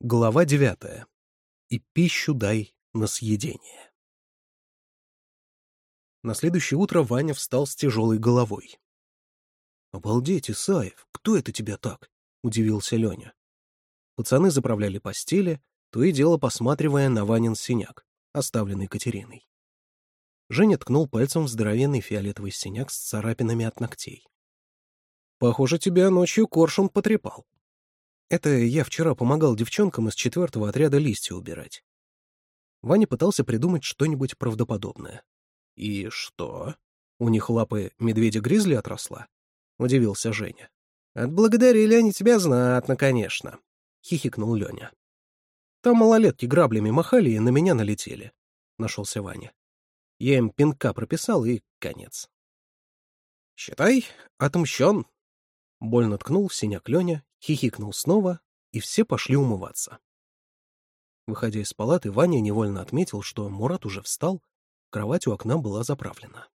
Глава девятая. «И пищу дай на съедение». На следующее утро Ваня встал с тяжелой головой. «Обалдеть, Исаев, кто это тебя так?» — удивился Леня. Пацаны заправляли постели, то и дело посматривая на Ванин синяк, оставленный Катериной. Женя ткнул пальцем в здоровенный фиолетовый синяк с царапинами от ногтей. «Похоже, тебя ночью коршун потрепал», это я вчера помогал девчонкам из четвертого отряда листья убирать. Ваня пытался придумать что-нибудь правдоподобное. «И что? У них лапы медведя-гризли отросла?» — удивился Женя. «Отблагодарили они тебя знатно, конечно», — хихикнул Леня. «Там малолетки граблями махали и на меня налетели», — нашелся Ваня. Я им пинка прописал, и конец. «Считай, отомщен», — больно ткнул в синяк Леня, хихикнул снова, и все пошли умываться. Выходя из палаты, Ваня невольно отметил, что Мурат уже встал, кровать у окна была заправлена.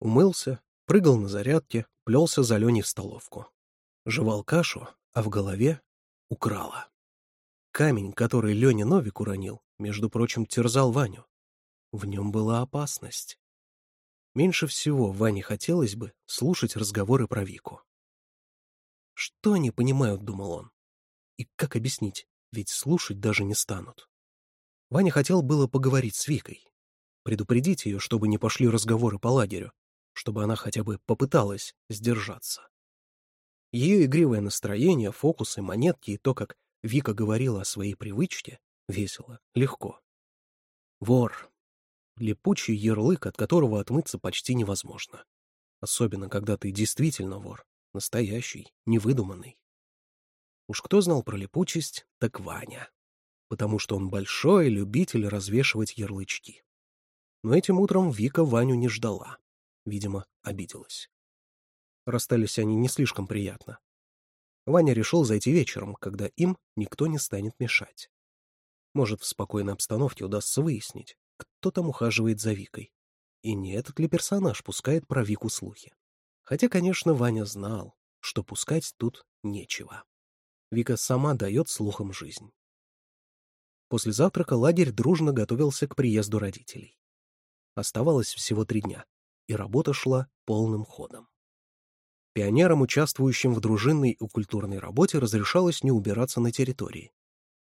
Умылся, прыгал на зарядке, плелся за Леней в столовку. Жевал кашу, а в голове украла. Камень, который Леня Новик уронил, между прочим, терзал Ваню. В нем была опасность. Меньше всего Ване хотелось бы слушать разговоры про Вику. Что они понимают, думал он. И как объяснить, ведь слушать даже не станут. Ваня хотел было поговорить с Викой, предупредить ее, чтобы не пошли разговоры по лагерю, чтобы она хотя бы попыталась сдержаться. Ее игривое настроение, фокусы, монетки и то, как Вика говорила о своей привычке, весело, легко. Вор. Липучий ярлык, от которого отмыться почти невозможно. Особенно, когда ты действительно вор. Настоящий, невыдуманный. Уж кто знал про липучесть, так Ваня. Потому что он большой любитель развешивать ярлычки. Но этим утром Вика Ваню не ждала. Видимо, обиделась. Расстались они не слишком приятно. Ваня решил зайти вечером, когда им никто не станет мешать. Может, в спокойной обстановке удастся выяснить, кто там ухаживает за Викой. И не этот ли персонаж пускает про Вику слухи. Хотя, конечно, Ваня знал, что пускать тут нечего. Вика сама дает слухам жизнь. После завтрака лагерь дружно готовился к приезду родителей. Оставалось всего три дня, и работа шла полным ходом. Пионерам, участвующим в дружинной и культурной работе, разрешалось не убираться на территории.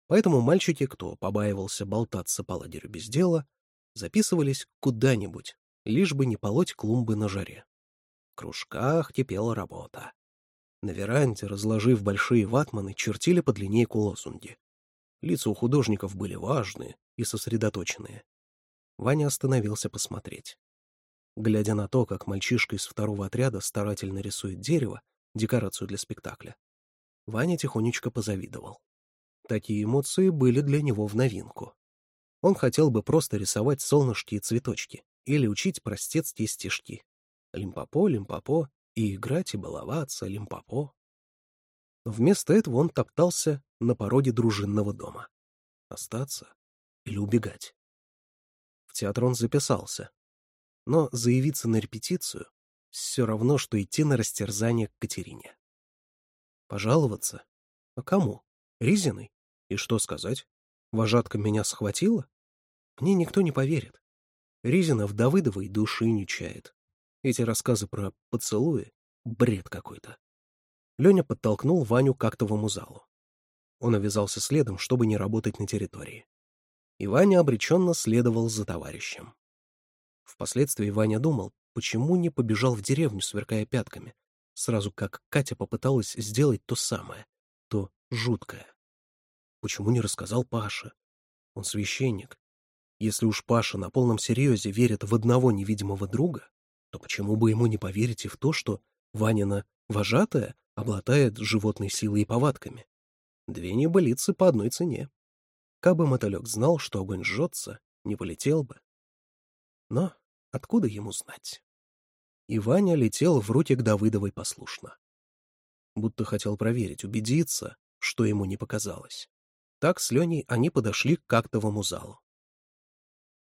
Поэтому мальчики, кто побаивался болтаться по лагерю без дела, записывались куда-нибудь, лишь бы не полоть клумбы на жаре кружках кипела работа. На веранде, разложив большие ватманы, чертили под линейку лозунги. Лица у художников были важные и сосредоточенные. Ваня остановился посмотреть. Глядя на то, как мальчишка из второго отряда старательно рисует дерево, декорацию для спектакля, Ваня тихонечко позавидовал. Такие эмоции были для него в новинку. Он хотел бы просто рисовать солнышки и цветочки или учить простецкие стежки. Лимпопо, лимпопо, и играть, и баловаться, лимпопо. Вместо этого он топтался на породе дружинного дома. Остаться или убегать? В театр он записался. Но заявиться на репетицию — все равно, что идти на растерзание к Катерине. Пожаловаться? А кому? Ризиной? И что сказать? Вожатка меня схватила? Мне никто не поверит. Ризина в Давыдовой души не чает. Эти рассказы про поцелуи — бред какой-то. Леня подтолкнул Ваню к актовому залу. Он овязался следом, чтобы не работать на территории. И Ваня обреченно следовал за товарищем. Впоследствии Ваня думал, почему не побежал в деревню, сверкая пятками, сразу как Катя попыталась сделать то самое, то жуткое. Почему не рассказал Паше? Он священник. Если уж Паша на полном серьезе верит в одного невидимого друга, то почему бы ему не поверить и в то, что Ванина вожатая обладает животной силой и повадками? Две небылицы по одной цене. Кабы мотылек знал, что огонь жжется, не полетел бы. Но откуда ему знать? И Ваня летел в руки к Давыдовой послушно. Будто хотел проверить, убедиться, что ему не показалось. Так с Леней они подошли к кактовому залу.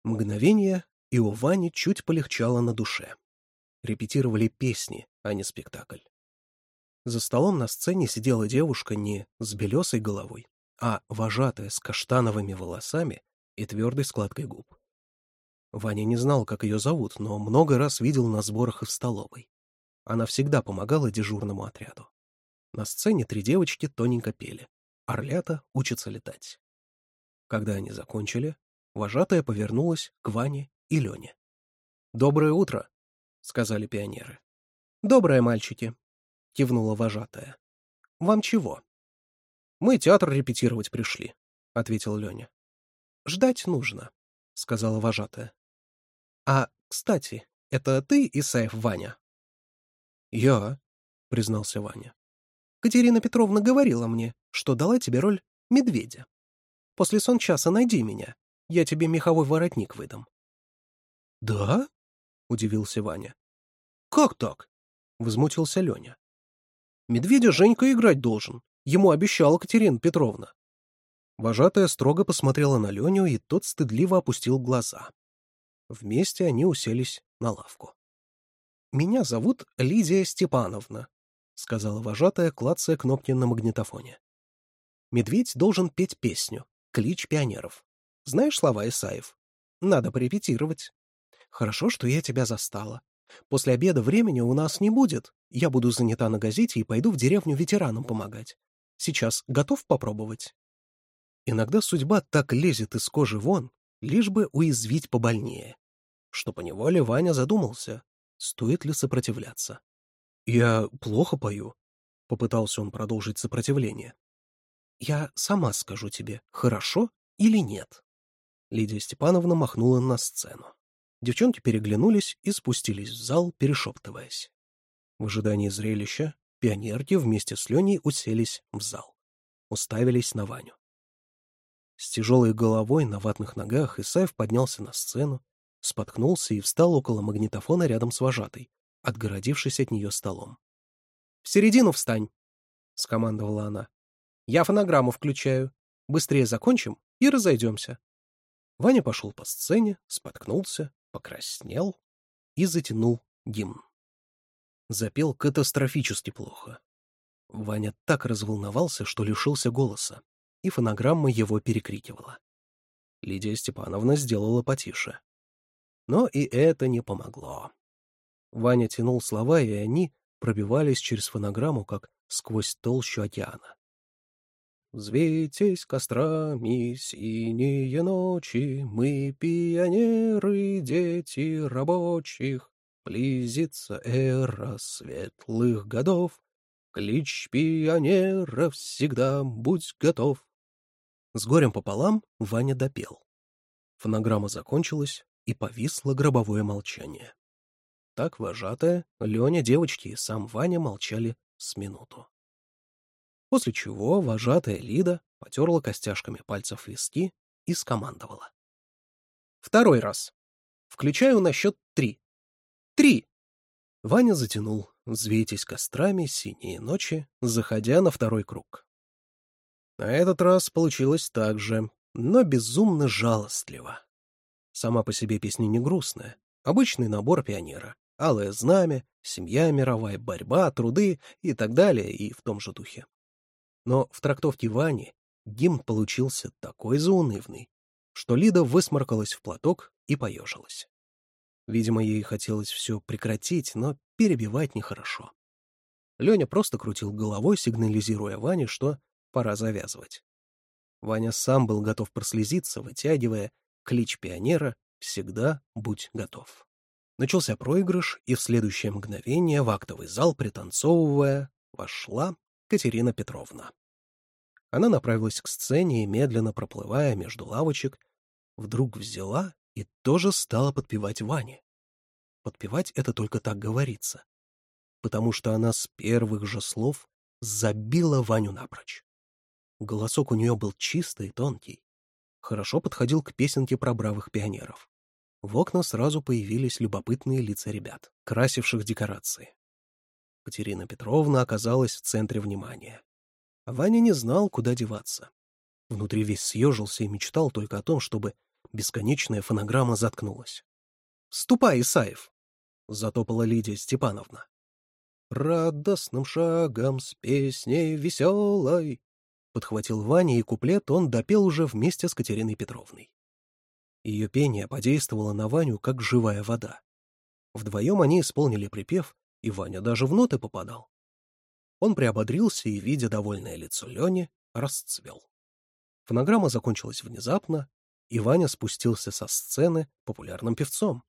Мгновение, и у Вани чуть полегчало на душе репетировали песни, а не спектакль. За столом на сцене сидела девушка не с белесой головой, а вожатая с каштановыми волосами и твердой складкой губ. Ваня не знал, как ее зовут, но много раз видел на сборах и в столовой. Она всегда помогала дежурному отряду. На сцене три девочки тоненько пели. Орлята учатся летать. Когда они закончили, вожатая повернулась к Ване и Лене. «Доброе утро!» — сказали пионеры. «Доброе, мальчики», — кивнула вожатая. «Вам чего?» «Мы театр репетировать пришли», — ответил Леня. «Ждать нужно», — сказала вожатая. «А, кстати, это ты, Исаев Ваня?» «Я», — признался Ваня. «Катерина Петровна говорила мне, что дала тебе роль медведя. После сон часа найди меня, я тебе меховой воротник выдам». «Да?» — удивился Ваня. «Как так?» — возмутился Леня. «Медведя Женька играть должен. Ему обещала Катерина Петровна». Вожатая строго посмотрела на Леню, и тот стыдливо опустил глаза. Вместе они уселись на лавку. «Меня зовут Лидия Степановна», — сказала вожатая, клацая кнопки на магнитофоне. «Медведь должен петь песню, клич пионеров. Знаешь слова Исаев? Надо порепетировать». Хорошо, что я тебя застала. После обеда времени у нас не будет. Я буду занята на газете и пойду в деревню ветеранам помогать. Сейчас готов попробовать?» Иногда судьба так лезет из кожи вон, лишь бы уязвить побольнее. Что поневоле Ваня задумался, стоит ли сопротивляться. «Я плохо пою», — попытался он продолжить сопротивление. «Я сама скажу тебе, хорошо или нет?» Лидия Степановна махнула на сцену. Девчонки переглянулись и спустились в зал, перешептываясь. В ожидании зрелища пионерки вместе с Леней уселись в зал. Уставились на Ваню. С тяжелой головой на ватных ногах Исаев поднялся на сцену, споткнулся и встал около магнитофона рядом с вожатой, отгородившись от нее столом. «В середину встань!» — скомандовала она. «Я фонограмму включаю. Быстрее закончим и разойдемся». Ваня пошел по сцене, споткнулся, покраснел и затянул гимн. Запел катастрофически плохо. Ваня так разволновался, что лишился голоса, и фонограмма его перекрикивала. Лидия Степановна сделала потише. Но и это не помогло. Ваня тянул слова, и они пробивались через фонограмму, как сквозь толщу океана. Взвейтесь кострами синие ночи, Мы пионеры, дети рабочих. Близится эра светлых годов, Клич пионера всегда будь готов. С горем пополам Ваня допел. Фонограмма закончилась, и повисло гробовое молчание. Так вожатая, Леня, девочки и сам Ваня молчали с минуту после чего вожатая Лида потерла костяшками пальцев виски и скомандовала. Второй раз. Включаю на счет три. Три! Ваня затянул «Взвейтесь кострами синие ночи», заходя на второй круг. На этот раз получилось так же, но безумно жалостливо. Сама по себе песня не грустная. Обычный набор пионера. Алое знамя, семья мировая, борьба, труды и так далее, и в том же духе. Но в трактовке Вани гимн получился такой заунывный, что Лида высморкалась в платок и поежилась. Видимо, ей хотелось все прекратить, но перебивать нехорошо. Леня просто крутил головой, сигнализируя Ване, что пора завязывать. Ваня сам был готов прослезиться, вытягивая клич пионера «Всегда будь готов». Начался проигрыш, и в следующее мгновение в актовый зал, пританцовывая, вошла Катерина Петровна. Она направилась к сцене и, медленно проплывая между лавочек, вдруг взяла и тоже стала подпевать Ване. Подпевать — это только так говорится, потому что она с первых же слов забила Ваню напрочь. Голосок у нее был чистый и тонкий, хорошо подходил к песенке про бравых пионеров. В окна сразу появились любопытные лица ребят, красивших декорации. Катерина Петровна оказалась в центре внимания. Ваня не знал, куда деваться. Внутри весь съежился и мечтал только о том, чтобы бесконечная фонограмма заткнулась. «Ступай, Исаев!» — затопала Лидия Степановна. «Радостным шагом с песней веселой!» — подхватил Ваня, и куплет он допел уже вместе с Катериной Петровной. Ее пение подействовало на Ваню, как живая вода. Вдвоем они исполнили припев, и Ваня даже в ноты попадал. Он приободрился и, видя довольное лицо Лени, расцвел. Фонограмма закончилась внезапно, и Ваня спустился со сцены популярным певцом.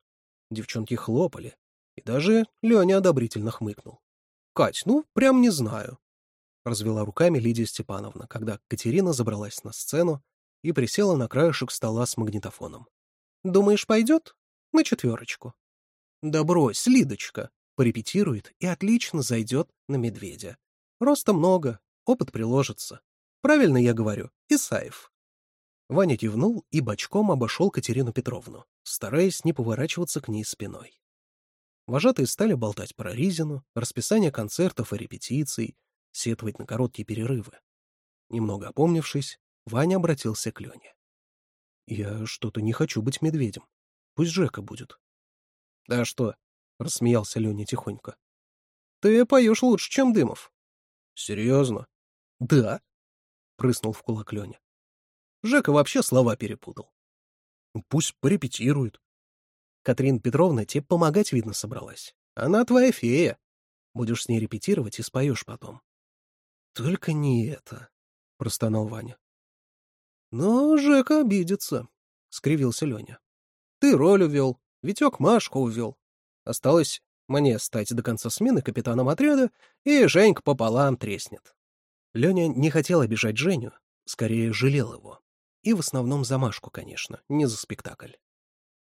Девчонки хлопали, и даже Леня одобрительно хмыкнул. «Кать, ну, прям не знаю», — развела руками Лидия Степановна, когда Катерина забралась на сцену и присела на краешек стола с магнитофоном. «Думаешь, пойдет? На четверочку». «Да брось, Лидочка!» порепетирует и отлично зайдет на медведя. Роста много, опыт приложится. Правильно я говорю, Исаев. Ваня кивнул и бочком обошел Катерину Петровну, стараясь не поворачиваться к ней спиной. Вожатые стали болтать про Ризину, расписание концертов и репетиций, сетовать на короткие перерывы. Немного опомнившись, Ваня обратился к Лене. «Я что-то не хочу быть медведем. Пусть Жека будет». «Да что, — рассмеялся Леня тихонько. — Ты поешь лучше, чем Дымов. — Серьезно? — Да, — прыснул в кулак Леня. Жека вообще слова перепутал. — ну, Пусть порепетирует. Катрин Петровна тебе помогать, видно, собралась. Она твоя фея. Будешь с ней репетировать и споешь потом. — Только не это, — простонал Ваня. — Но Жека обидится, — скривился Леня. — Ты роль увел, Витек Машку увел. Осталось мне стать до конца смены капитаном отряда, и Женька пополам треснет. Леня не хотел обижать Женю, скорее жалел его. И в основном за Машку, конечно, не за спектакль.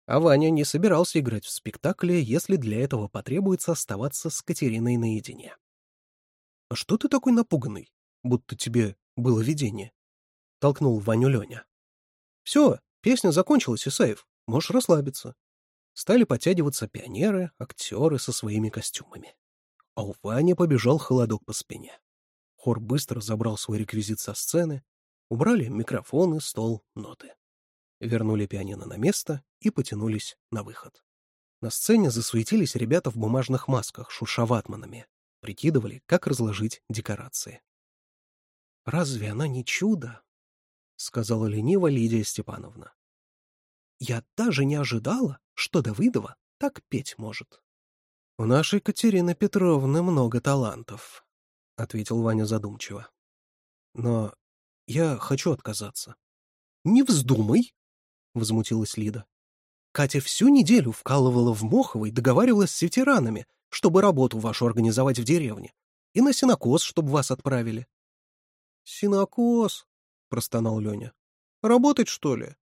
А Ваня не собирался играть в спектакле, если для этого потребуется оставаться с Катериной наедине. «А что ты такой напуганный? Будто тебе было видение?» — толкнул Ваню Леня. «Все, песня закончилась, Исаев, можешь расслабиться. Стали подтягиваться пионеры, актеры со своими костюмами. А у Вани побежал холодок по спине. Хор быстро забрал свой реквизит со сцены, убрали микрофоны, стол, ноты. Вернули пианино на место и потянулись на выход. На сцене засуетились ребята в бумажных масках, шуршаватманами. Прикидывали, как разложить декорации. «Разве она не чудо?» — сказала лениво Лидия Степановна. Я даже не ожидала, что Давыдова так петь может. «У нашей Катерины Петровны много талантов», — ответил Ваня задумчиво. «Но я хочу отказаться». «Не вздумай!» — возмутилась Лида. «Катя всю неделю вкалывала в Моховой, договаривалась с ветеранами, чтобы работу вашу организовать в деревне, и на синокос, чтобы вас отправили». «Синокос?» — простонал Леня. «Работать, что ли?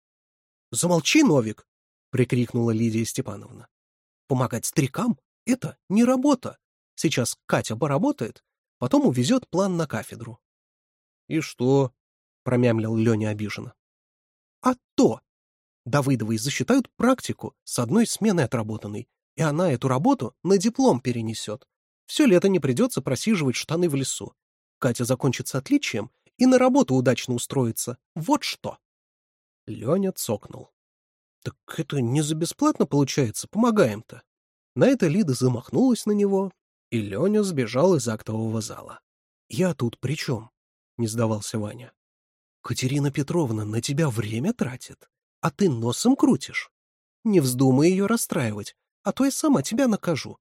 «Замолчи, Новик!» — прикрикнула Лидия Степановна. «Помогать старикам — это не работа. Сейчас Катя поработает, потом увезет план на кафедру». «И что?» — промямлил Леня обиженно. «А то! Давыдовой засчитают практику с одной смены отработанной, и она эту работу на диплом перенесет. Все лето не придется просиживать штаны в лесу. Катя закончится отличием и на работу удачно устроится. Вот что!» Леня цокнул. «Так это не за бесплатно получается, помогаем-то». На это Лида замахнулась на него, и Леня сбежал из актового зала. «Я тут при чем?» — не сдавался Ваня. «Катерина Петровна на тебя время тратит, а ты носом крутишь. Не вздумай ее расстраивать, а то я сама тебя накажу.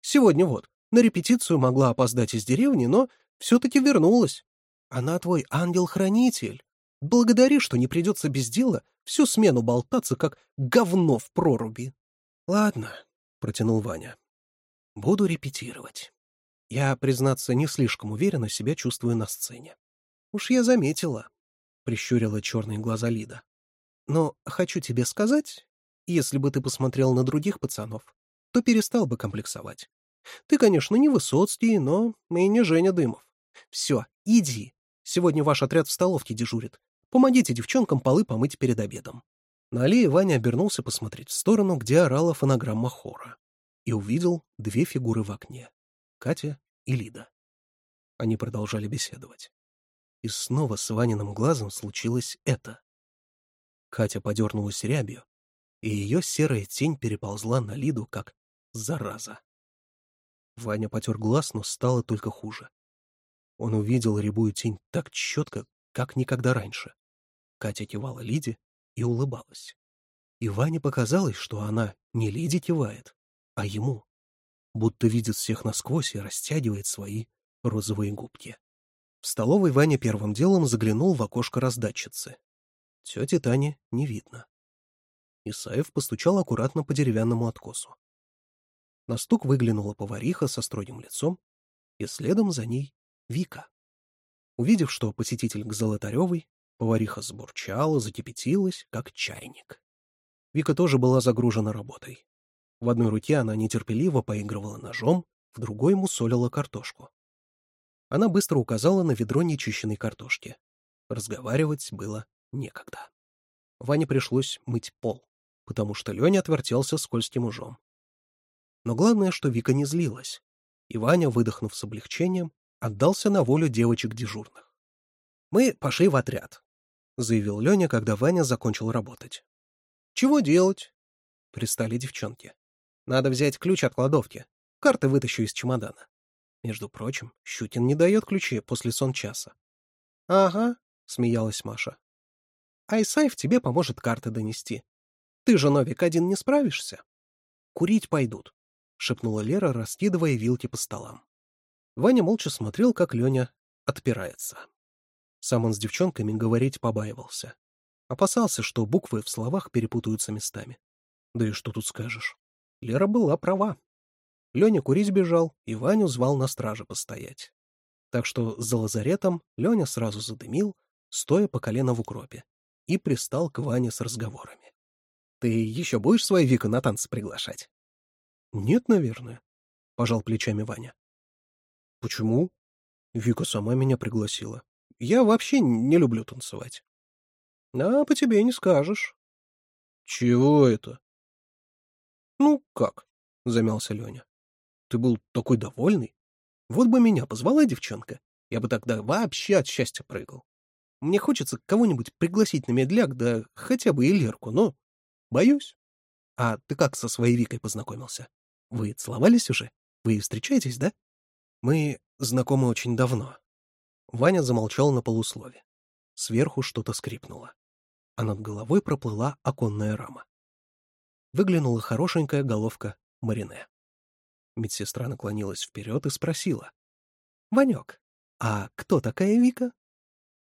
Сегодня вот, на репетицию могла опоздать из деревни, но все-таки вернулась. Она твой ангел-хранитель. Благодари, что не придется без дела всю смену болтаться, как говно в проруби. — Ладно, — протянул Ваня. — Буду репетировать. Я, признаться, не слишком уверенно себя чувствую на сцене. — Уж я заметила, — прищурила черные глаза Лида. — Но хочу тебе сказать, если бы ты посмотрел на других пацанов, то перестал бы комплексовать. Ты, конечно, не Высоцкий, но и не Женя Дымов. Все, иди, Сегодня ваш отряд в столовке дежурит. Помогите девчонкам полы помыть перед обедом». На аллее Ваня обернулся посмотреть в сторону, где орала фонограмма хора, и увидел две фигуры в окне — Катя и Лида. Они продолжали беседовать. И снова с Ваниным глазом случилось это. Катя подернулась рябью, и ее серая тень переползла на Лиду, как зараза. Ваня потер глаз, но стало только хуже. Он увидел рябую тень так четко, как никогда раньше. Катя кивала Лиде и улыбалась. И Ване показалось, что она не Лиде кивает, а ему, будто видит всех насквозь и растягивает свои розовые губки. В столовой Ваня первым делом заглянул в окошко раздатчицы. Тети Тани не видно. Исаев постучал аккуратно по деревянному откосу. На стук выглянула повариха со строгим лицом, и следом за ней Вика. Увидев, что посетитель к Золотаревой, повариха сбурчала, закипятилась, как чайник. Вика тоже была загружена работой. В одной руке она нетерпеливо поигрывала ножом, в другой мусолила картошку. Она быстро указала на ведро нечищенной картошки. Разговаривать было некогда. Ване пришлось мыть пол, потому что Леня отвертелся скользким ужом. Но главное, что Вика не злилась, и Ваня, выдохнув с облегчением, отдался на волю девочек дежурных. «Мы пошли в отряд», — заявил Леня, когда Ваня закончил работать. «Чего делать?» — пристали девчонки. «Надо взять ключ от кладовки. Карты вытащу из чемодана». Между прочим, Щукин не дает ключи после сон часа. «Ага», — смеялась Маша. «Айсаев тебе поможет карты донести. Ты же, Новик, один не справишься?» «Курить пойдут», — шепнула Лера, раскидывая вилки по столам. Ваня молча смотрел, как Леня отпирается. Сам он с девчонками говорить побаивался. Опасался, что буквы в словах перепутаются местами. Да и что тут скажешь? Лера была права. Леня курить бежал, и Ваню звал на страже постоять. Так что за лазаретом Леня сразу задымил, стоя по колено в укропе, и пристал к Ване с разговорами. — Ты еще будешь свою Вику на танцы приглашать? — Нет, наверное, — пожал плечами Ваня. Почему? Вика сама меня пригласила. Я вообще не люблю танцевать. А по тебе не скажешь. Чего это? Ну, как? Замялся Леня. Ты был такой довольный. Вот бы меня позвала девчонка, я бы тогда вообще от счастья прыгал. Мне хочется кого-нибудь пригласить на медляк, да хотя бы и Лерку, но... Боюсь. А ты как со своей Викой познакомился? Вы целовались уже? Вы встречаетесь, да? Мы знакомы очень давно». Ваня замолчал на полуслове. Сверху что-то скрипнуло, а над головой проплыла оконная рама. Выглянула хорошенькая головка Марине. Медсестра наклонилась вперед и спросила. «Ванек, а кто такая Вика?»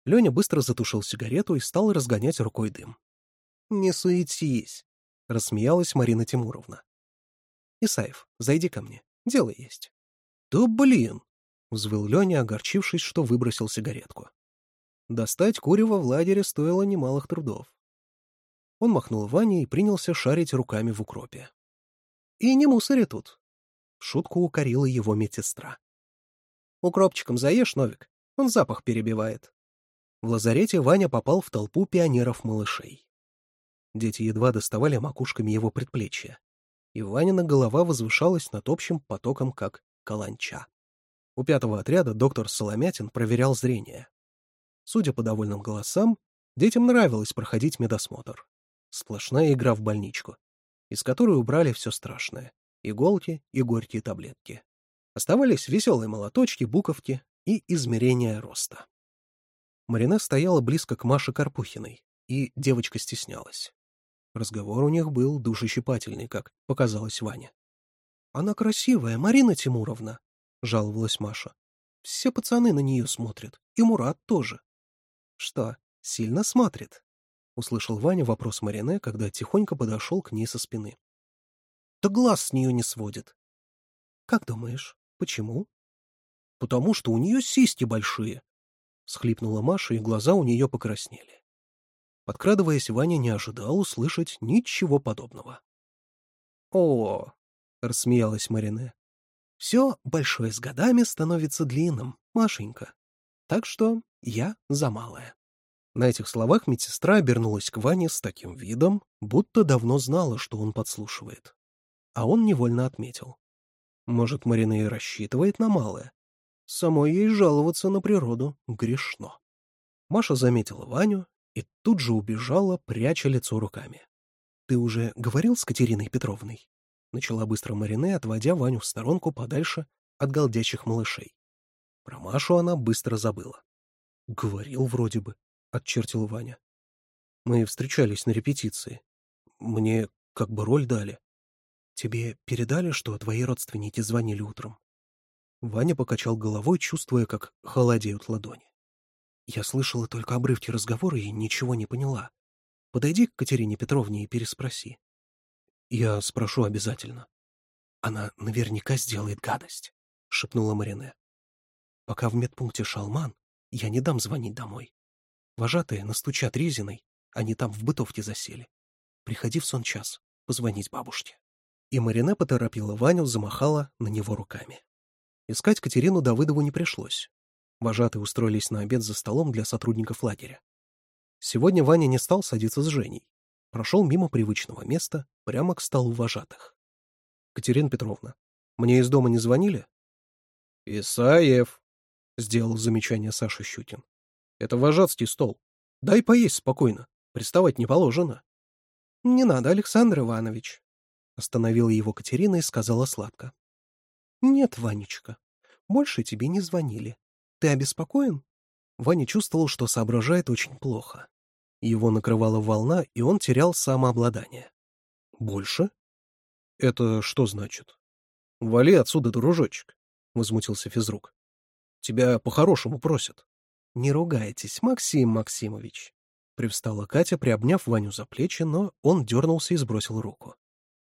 Леня быстро затушил сигарету и стал разгонять рукой дым. «Не суетись», — рассмеялась Марина Тимуровна. «Исаев, зайди ко мне, дело есть». «Да блин!» — взвыл Леня, огорчившись, что выбросил сигаретку. Достать курева в лагере стоило немалых трудов. Он махнул Ване и принялся шарить руками в укропе. «И не мусори тут!» — шутку укорила его медсестра. «Укропчиком заешь, Новик, он запах перебивает». В лазарете Ваня попал в толпу пионеров-малышей. Дети едва доставали макушками его предплечья, и Ванина голова возвышалась над общим потоком, как каланча. У пятого отряда доктор Соломятин проверял зрение. Судя по довольным голосам, детям нравилось проходить медосмотр. Сплошная игра в больничку, из которой убрали все страшное — иголки и горькие таблетки. Оставались веселые молоточки, буковки и измерения роста. Марина стояла близко к Маше Карпухиной, и девочка стеснялась. Разговор у них был душещипательный, как показалось Ване. Она красивая, Марина Тимуровна, — жаловалась Маша. Все пацаны на нее смотрят, и Мурат тоже. Что, сильно смотрит? — услышал Ваня вопрос Марине, когда тихонько подошел к ней со спины. Да глаз с нее не сводит. Как думаешь, почему? Потому что у нее сиськи большие, — схлипнула Маша, и глаза у нее покраснели. Подкрадываясь, Ваня не ожидал услышать ничего подобного. «О, — рассмеялась Марине. «Все большое с годами становится длинным, Машенька. Так что я за малое». На этих словах медсестра обернулась к Ване с таким видом, будто давно знала, что он подслушивает. А он невольно отметил. Может, Марина и рассчитывает на малое? Самой ей жаловаться на природу грешно. Маша заметила Ваню и тут же убежала, пряча лицо руками. — Ты уже говорил с Катериной Петровной? — начала быстро Марине, отводя Ваню в сторонку подальше от голдящих малышей. Про Машу она быстро забыла. «Говорил вроде бы», — отчертил Ваня. «Мы встречались на репетиции. Мне как бы роль дали. Тебе передали, что твои родственники звонили утром?» Ваня покачал головой, чувствуя, как холодеют ладони. «Я слышала только обрывки разговора и ничего не поняла. Подойди к Катерине Петровне и переспроси». «Я спрошу обязательно. Она наверняка сделает гадость», — шепнула Марине. «Пока в медпункте Шалман, я не дам звонить домой. Вожатые настучат резиной, они там в бытовке засели. Приходи в сон час, позвонить бабушке». И Марине поторопила Ваню, замахала на него руками. Искать Катерину Давыдову не пришлось. Вожатые устроились на обед за столом для сотрудников лагеря. Сегодня Ваня не стал садиться с Женей прошел мимо привычного места, прямо к столу вожатых. «Катерина Петровна, мне из дома не звонили?» «Исаев», — сделал замечание Саша Щукин. «Это вожатский стол. Дай поесть спокойно. Приставать не положено». «Не надо, Александр Иванович», — остановила его Катерина и сказала сладко. «Нет, Ванечка, больше тебе не звонили. Ты обеспокоен?» Ваня чувствовал, что соображает очень плохо. Его накрывала волна, и он терял самообладание. «Больше?» «Это что значит?» «Вали отсюда, дружочек», — возмутился физрук. «Тебя по-хорошему просят». «Не ругайтесь, Максим Максимович», — привстала Катя, приобняв Ваню за плечи, но он дернулся и сбросил руку.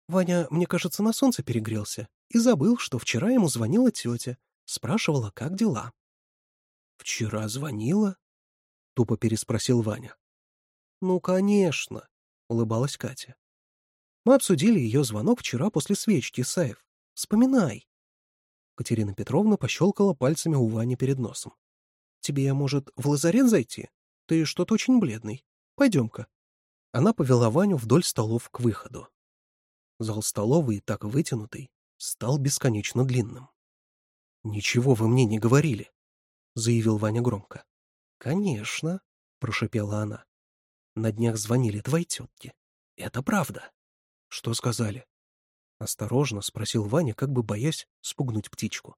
«Ваня, мне кажется, на солнце перегрелся и забыл, что вчера ему звонила тетя, спрашивала, как дела». «Вчера звонила?» — тупо переспросил Ваня. «Ну, конечно», — улыбалась Катя. «Мы обсудили ее звонок вчера после свечки, Саев. Вспоминай». Катерина Петровна пощелкала пальцами у Вани перед носом. «Тебе, может, в лазарет зайти? Ты что-то очень бледный. Пойдем-ка». Она повела Ваню вдоль столов к выходу. Зал столовый, так вытянутый, стал бесконечно длинным. «Ничего вы мне не говорили», — заявил Ваня громко. «Конечно», — прошепела она. На днях звонили твои тетки. Это правда. Что сказали? Осторожно спросил Ваня, как бы боясь спугнуть птичку.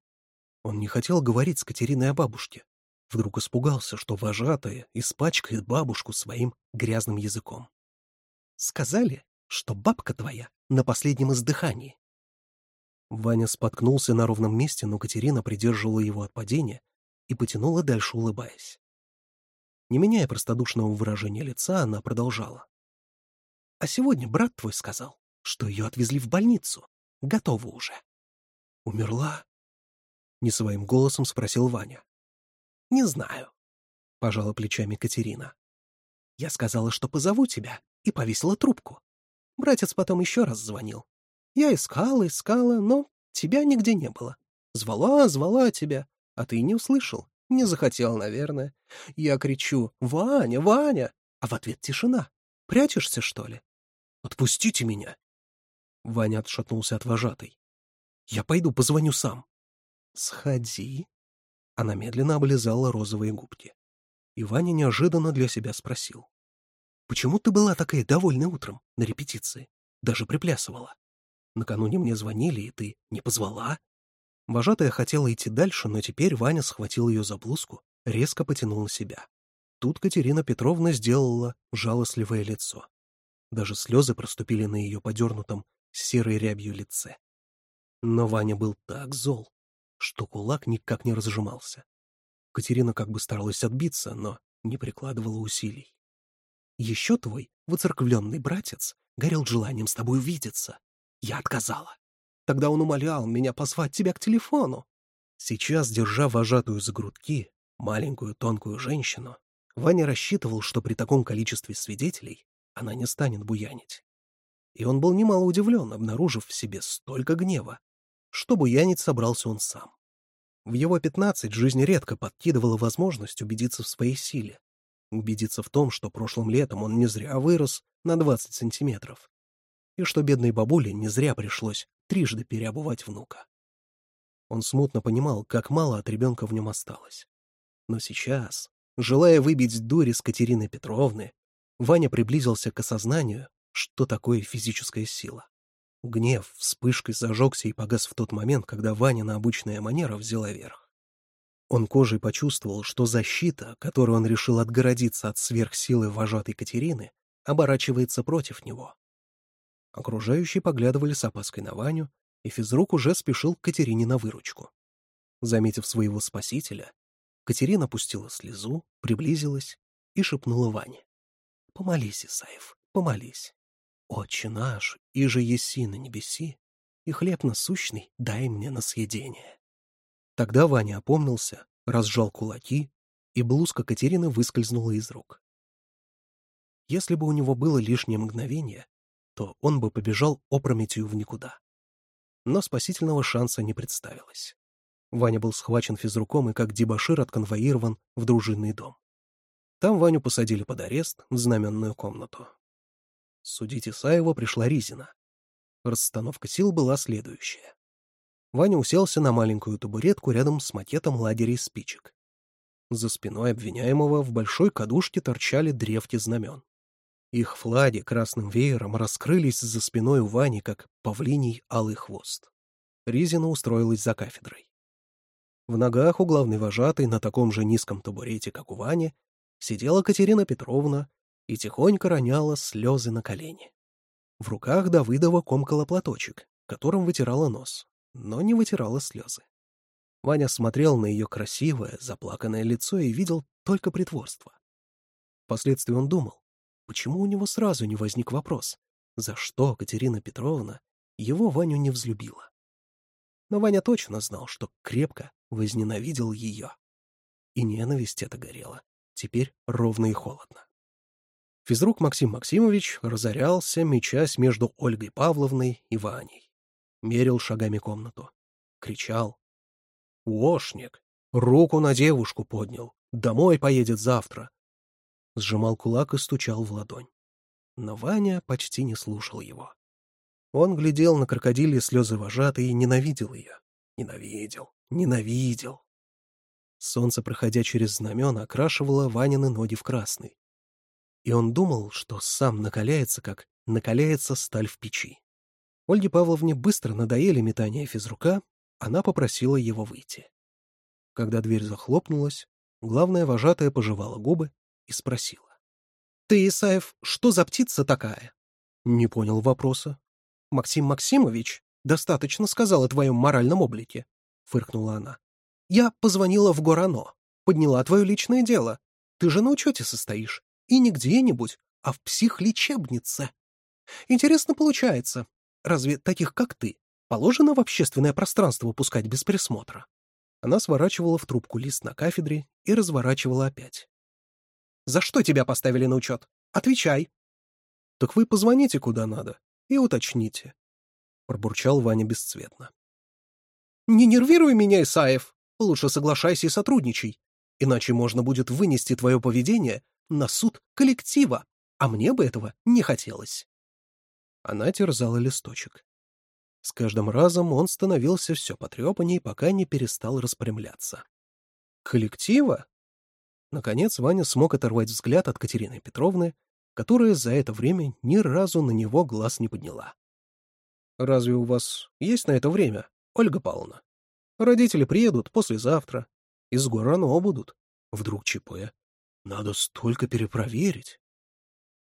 Он не хотел говорить с Катериной о бабушке. Вдруг испугался, что вожатая испачкает бабушку своим грязным языком. Сказали, что бабка твоя на последнем издыхании. Ваня споткнулся на ровном месте, но Катерина придерживала его от падения и потянула дальше, улыбаясь. Не меняя простодушного выражения лица, она продолжала. «А сегодня брат твой сказал, что ее отвезли в больницу. Готова уже». «Умерла?» — не своим голосом спросил Ваня. «Не знаю», — пожала плечами Катерина. «Я сказала, что позову тебя, и повесила трубку. Братец потом еще раз звонил. Я искала, искала, но тебя нигде не было. Звала, звала тебя, а ты не услышал. Не захотел, наверное. Я кричу «Ваня, Ваня!» А в ответ тишина. «Прячешься, что ли?» «Отпустите меня!» Ваня отшатнулся от вожатой. «Я пойду позвоню сам». «Сходи». Она медленно облизала розовые губки. И Ваня неожиданно для себя спросил. «Почему ты была такая довольна утром на репетиции? Даже приплясывала. Накануне мне звонили, и ты не позвала?» Вожатая хотела идти дальше, но теперь Ваня схватил ее за блузку, резко потянул на себя. Тут Катерина Петровна сделала жалостливое лицо. Даже слезы проступили на ее подернутом серой рябью лице. Но Ваня был так зол, что кулак никак не разжимался. Катерина как бы старалась отбиться, но не прикладывала усилий. «Еще твой, воцерквленный братец, горел желанием с тобой увидеться. Я отказала. Тогда он умолял меня позвать тебя к телефону. Сейчас, держа вожатую за грудки, маленькую тонкую женщину, Ваня рассчитывал, что при таком количестве свидетелей она не станет буянить. И он был немало удивлен, обнаружив в себе столько гнева, что буянить собрался он сам. В его пятнадцать жизнь редко подкидывала возможность убедиться в своей силе, убедиться в том, что прошлым летом он не зря вырос на 20 сантиметров, и что бедной бабуле не зря пришлось трижды переобувать внука. Он смутно понимал, как мало от ребенка в нем осталось. Но сейчас, желая выбить дурь с Катерины Петровны, Ваня приблизился к осознанию, что такое физическая сила. Гнев вспышкой зажегся и погас в тот момент, когда Ваня на обычная манера взяла верх. Он кожей почувствовал, что защита, которую он решил отгородиться от сверхсилы вожатой Катерины, оборачивается против него. Окружающие поглядывали с опаской на Ваню, и физрук уже спешил к Катерине на выручку. Заметив своего спасителя, Катерина опустила слезу, приблизилась и шепнула Ване. «Помолись, Исаев, помолись. Отче наш, и же еси на небеси, и хлеб насущный дай мне на съедение». Тогда Ваня опомнился, разжал кулаки, и блузка Катерины выскользнула из рук. Если бы у него было лишнее мгновение, то он бы побежал опрометью в никуда. Но спасительного шанса не представилось. Ваня был схвачен физруком и как дебошир отконвоирован в дружинный дом. Там Ваню посадили под арест в знаменную комнату. Судить Исаева пришла Ризина. Расстановка сил была следующая. Ваня уселся на маленькую табуретку рядом с макетом лагерей спичек. За спиной обвиняемого в большой кадушке торчали древки знамен. Их флади красным веером раскрылись за спиной у Вани, как павлиний алый хвост. Ризина устроилась за кафедрой. В ногах у главной вожатой на таком же низком табурете, как у Вани, сидела Катерина Петровна и тихонько роняла слезы на колени. В руках Давыдова комкала платочек, которым вытирала нос, но не вытирала слезы. Ваня смотрел на ее красивое, заплаканное лицо и видел только притворство. Впоследствии он думал, Почему у него сразу не возник вопрос, за что Катерина Петровна его Ваню не взлюбила? Но Ваня точно знал, что крепко возненавидел ее. И ненависть эта горела. Теперь ровно и холодно. Физрук Максим Максимович разорялся, мечась между Ольгой Павловной и Ваней. Мерил шагами комнату. Кричал. «Уошник! Руку на девушку поднял! Домой поедет завтра! сжимал кулак и стучал в ладонь. Но Ваня почти не слушал его. Он глядел на крокодиле слезы вожатой и ненавидел ее. Ненавидел, ненавидел. Солнце, проходя через знамена, окрашивало Ванины ноги в красный. И он думал, что сам накаляется, как накаляется сталь в печи. Ольге Павловне быстро надоели метания физрука, она попросила его выйти. Когда дверь захлопнулась, главная вожатая пожевала губы, и спросила. «Ты, Исаев, что за птица такая?» Не понял вопроса. «Максим Максимович достаточно сказал о твоем моральном облике», — фыркнула она. «Я позвонила в Горано, подняла твое личное дело. Ты же на учете состоишь, и не где-нибудь, а в психлечебнице. Интересно получается, разве таких, как ты, положено в общественное пространство пускать без присмотра?» Она сворачивала в трубку лист на кафедре и разворачивала опять. За что тебя поставили на учет? Отвечай!» «Так вы позвоните куда надо и уточните», — пробурчал Ваня бесцветно. «Не нервируй меня, Исаев! Лучше соглашайся и сотрудничай, иначе можно будет вынести твое поведение на суд коллектива, а мне бы этого не хотелось». Она терзала листочек. С каждым разом он становился все потрепанней, пока не перестал распрямляться. «Коллектива? Наконец Ваня смог оторвать взгляд от Катерины Петровны, которая за это время ни разу на него глаз не подняла. «Разве у вас есть на это время, Ольга Павловна? Родители приедут послезавтра, из гор рано будут. Вдруг ЧП. Надо столько перепроверить».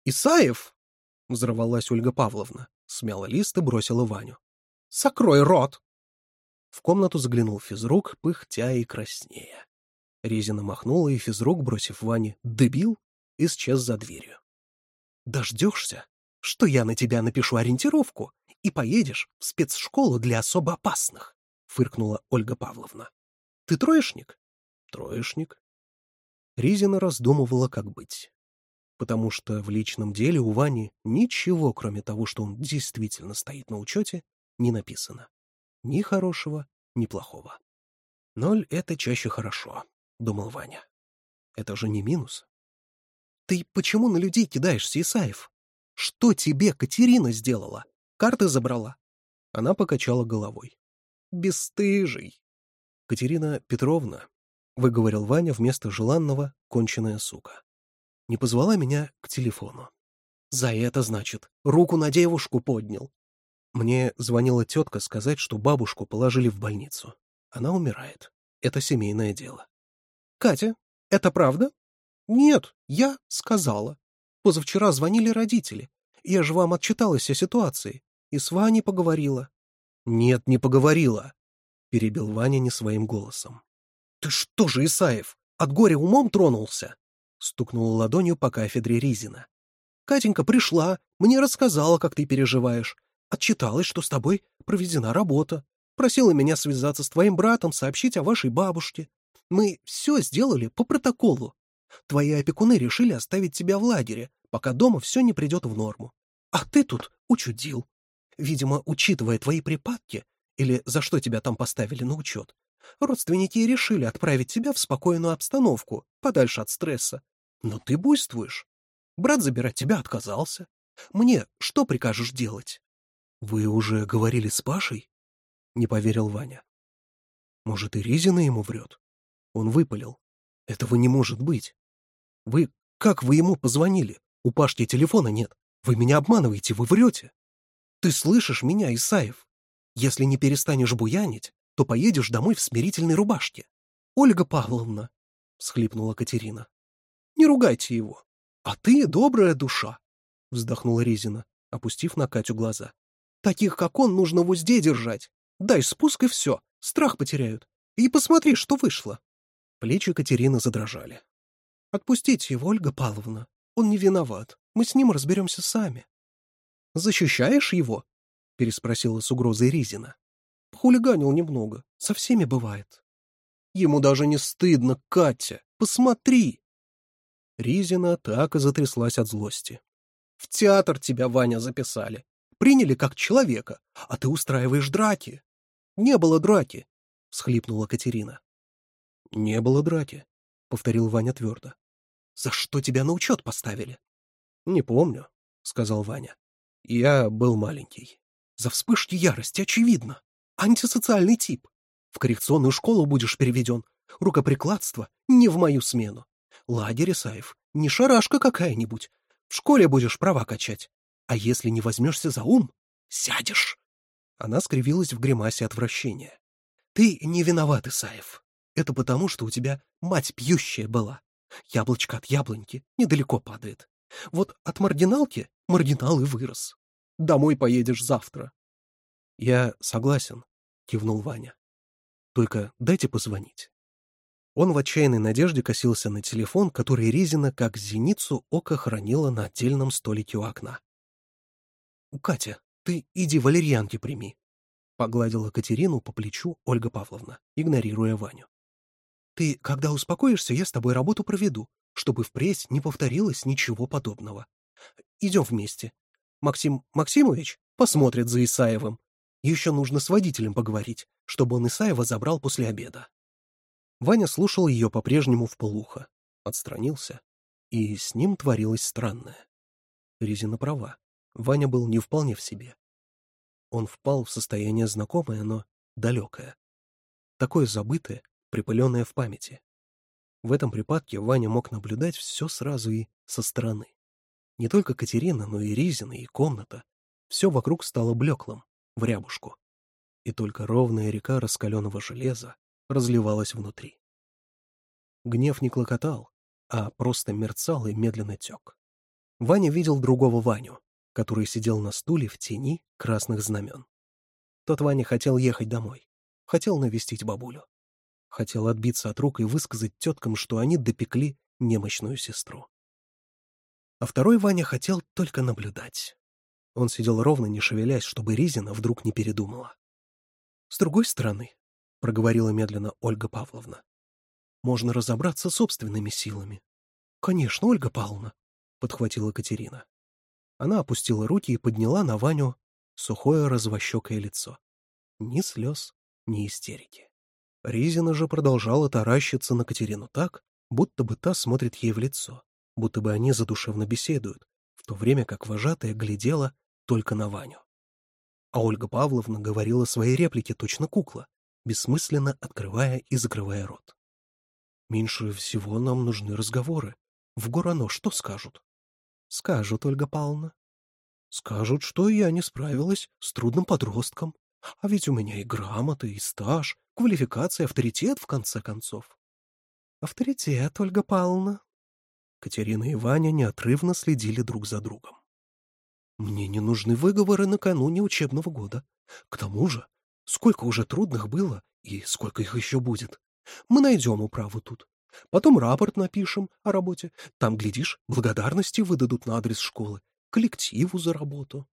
«Исаев!» — взорвалась Ольга Павловна, смяла лист и бросила Ваню. «Сокрой рот!» В комнату заглянул физрук, пыхтя и краснея. Резина махнула, и физрук, бросив Ване «дебил», исчез за дверью. «Дождешься, что я на тебя напишу ориентировку, и поедешь в спецшколу для особо опасных», — фыркнула Ольга Павловна. «Ты троечник?» «Троечник». Резина раздумывала, как быть. Потому что в личном деле у Вани ничего, кроме того, что он действительно стоит на учете, не написано. Ни хорошего, ни плохого. Ноль — это чаще хорошо, — думал Ваня. «Это же не минус». «Ты почему на людей кидаешься, Исаев? Что тебе Катерина сделала? Карты забрала?» Она покачала головой. «Бестыжий!» «Катерина Петровна», — выговорил Ваня вместо желанного «конченая сука». «Не позвала меня к телефону». «За это, значит, руку на девушку поднял». Мне звонила тетка сказать, что бабушку положили в больницу. Она умирает. Это семейное дело. Катя, это правда? Нет, я сказала. Позавчера звонили родители. Я же вам отчиталась о ситуации. И с Ваней поговорила. Нет, не поговорила, перебил Ваня не своим голосом. Ты что же, Исаев, от горя умом тронулся? стукнула ладонью по кафедре Ризина. Катенька пришла, мне рассказала, как ты переживаешь. Отчиталась, что с тобой проведена работа. Просила меня связаться с твоим братом, сообщить о вашей бабушке. Мы все сделали по протоколу. Твои опекуны решили оставить тебя в лагере, пока дома все не придет в норму. А ты тут учудил. Видимо, учитывая твои припадки, или за что тебя там поставили на учет, родственники решили отправить тебя в спокойную обстановку, подальше от стресса. Но ты буйствуешь. Брат забирать тебя отказался. Мне что прикажешь делать? — Вы уже говорили с Пашей? — не поверил Ваня. — Может, и Ризина ему врет? Он выпалил. «Этого не может быть! Вы... как вы ему позвонили? У Пашки телефона нет. Вы меня обманываете, вы врете! Ты слышишь меня, Исаев? Если не перестанешь буянить, то поедешь домой в смирительной рубашке. Ольга Павловна!» — всхлипнула Катерина. «Не ругайте его! А ты добрая душа!» — вздохнула Резина, опустив на Катю глаза. «Таких, как он, нужно в узде держать. Дай спуск и все, страх потеряют. И посмотри, что вышло!» Плечи Катерины задрожали. «Отпустите его, Ольга Павловна. Он не виноват. Мы с ним разберемся сами». «Защищаешь его?» — переспросила с угрозой Ризина. «Хулиганил немного. Со всеми бывает». «Ему даже не стыдно, Катя. Посмотри!» Ризина так и затряслась от злости. «В театр тебя, Ваня, записали. Приняли как человека, а ты устраиваешь драки». «Не было драки», — всхлипнула Катерина. «Не было драки», — повторил Ваня твердо. «За что тебя на учет поставили?» «Не помню», — сказал Ваня. «Я был маленький». «За вспышки ярости, очевидно. Антисоциальный тип. В коррекционную школу будешь переведен. Рукоприкладство не в мою смену. Лагерь Исаев, не шарашка какая-нибудь. В школе будешь права качать. А если не возьмешься за ум, сядешь». Она скривилась в гримасе отвращения. «Ты не виноват, Исаев. Это потому, что у тебя мать пьющая была. Яблочко от яблоньки недалеко падает. Вот от маргиналки маргинал и вырос. Домой поедешь завтра. — Я согласен, — кивнул Ваня. — Только дайте позвонить. Он в отчаянной надежде косился на телефон, который Резина как зеницу ока хранила на отдельном столике у окна. «Катя, ты иди валерьянки прими», — погладила Катерину по плечу Ольга Павловна, игнорируя Ваню. Ты, когда успокоишься, я с тобой работу проведу, чтобы впредь не повторилось ничего подобного. Идем вместе. Максим Максимович посмотрит за Исаевым. Еще нужно с водителем поговорить, чтобы он Исаева забрал после обеда. Ваня слушал ее по-прежнему в отстранился, и с ним творилось странное. Резина права, Ваня был не вполне в себе. Он впал в состояние знакомое, но далекое. Такое забытое, припыленное в памяти. В этом припадке Ваня мог наблюдать все сразу и со стороны. Не только Катерина, но и Ризина, и комната. Все вокруг стало блеклым, в рябушку. И только ровная река раскаленного железа разливалась внутри. Гнев не клокотал, а просто мерцал и медленно тек. Ваня видел другого Ваню, который сидел на стуле в тени красных знамен. Тот Ваня хотел ехать домой, хотел навестить бабулю. Хотел отбиться от рук и высказать теткам, что они допекли немощную сестру. А второй Ваня хотел только наблюдать. Он сидел ровно, не шевелясь, чтобы Ризина вдруг не передумала. «С другой стороны», — проговорила медленно Ольга Павловна, — «можно разобраться собственными силами». «Конечно, Ольга Павловна», — подхватила Катерина. Она опустила руки и подняла на Ваню сухое развощокое лицо. Ни слез, ни истерики. Ризина же продолжала таращиться на Катерину так, будто бы та смотрит ей в лицо, будто бы они задушевно беседуют, в то время как вожатая глядела только на Ваню. А Ольга Павловна говорила свои реплики точно кукла, бессмысленно открывая и закрывая рот. «Меньше всего нам нужны разговоры. В Горано что скажут?» «Скажут, Ольга Павловна». «Скажут, что я не справилась с трудным подростком, а ведь у меня и грамота, и стаж, квалификация, авторитет, в конце концов. Авторитет, Ольга Павловна. Катерина и Ваня неотрывно следили друг за другом. Мне не нужны выговоры накануне учебного года. К тому же, сколько уже трудных было и сколько их еще будет. Мы найдем управу тут. Потом рапорт напишем о работе. Там, глядишь, благодарности выдадут на адрес школы, коллективу за работу.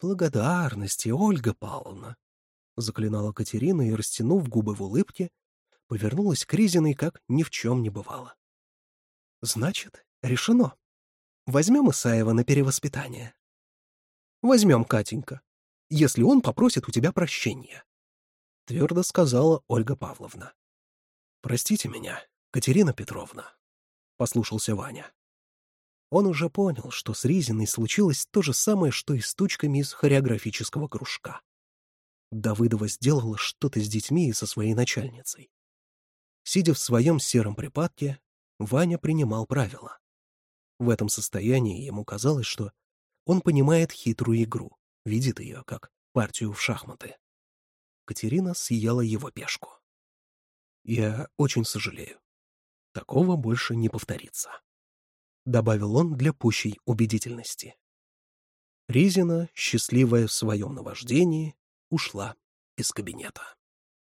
«Благодарности, Ольга Павловна!» — заклинала Катерина и, растянув губы в улыбке, повернулась к Ризиной, как ни в чем не бывало. «Значит, решено. Возьмем Исаева на перевоспитание». «Возьмем, Катенька, если он попросит у тебя прощения», — твердо сказала Ольга Павловна. «Простите меня, Катерина Петровна», — послушался Ваня. Он уже понял, что с Ризиной случилось то же самое, что и с тучками из хореографического кружка. Давыдова сделала что-то с детьми и со своей начальницей. Сидя в своем сером припадке, Ваня принимал правила. В этом состоянии ему казалось, что он понимает хитрую игру, видит ее как партию в шахматы. Катерина съела его пешку. «Я очень сожалею. Такого больше не повторится». — добавил он для пущей убедительности. Ризина, счастливая в своем наваждении, ушла из кабинета.